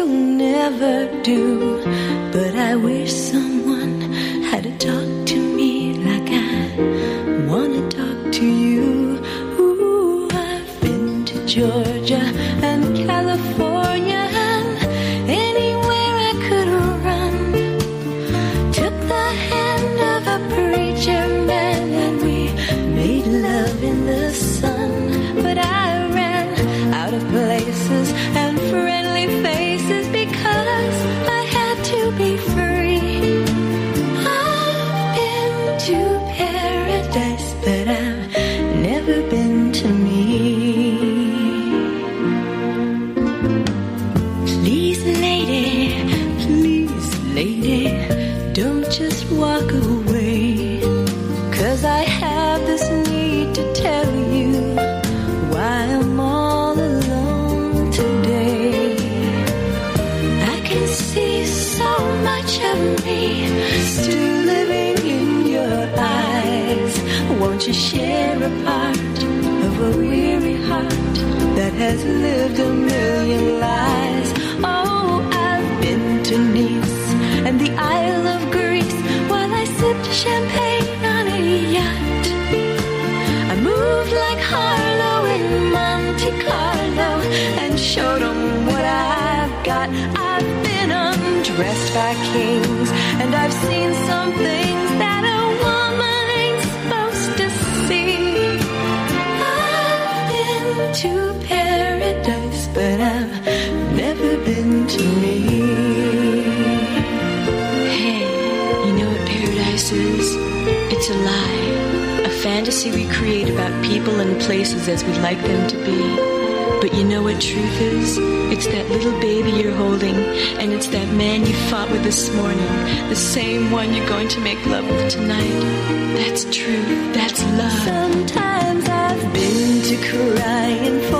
never do. But I wish someone had to talk to me like I wanna talk to you. Ooh, I've been to Georgia just walk away. Undressed by kings and I've seen some things that a woman ain't supposed to see. I've been to paradise, but I've never been to me. Hey, you know what paradise is? It's a lie. A fantasy we create about people and places as we'd like them to be. But you know what truth is? It's that little baby you're holding, and it's that man you fought with this morning, the same one you're going to make love with tonight. That's truth. That's love. Sometimes I've been to crying.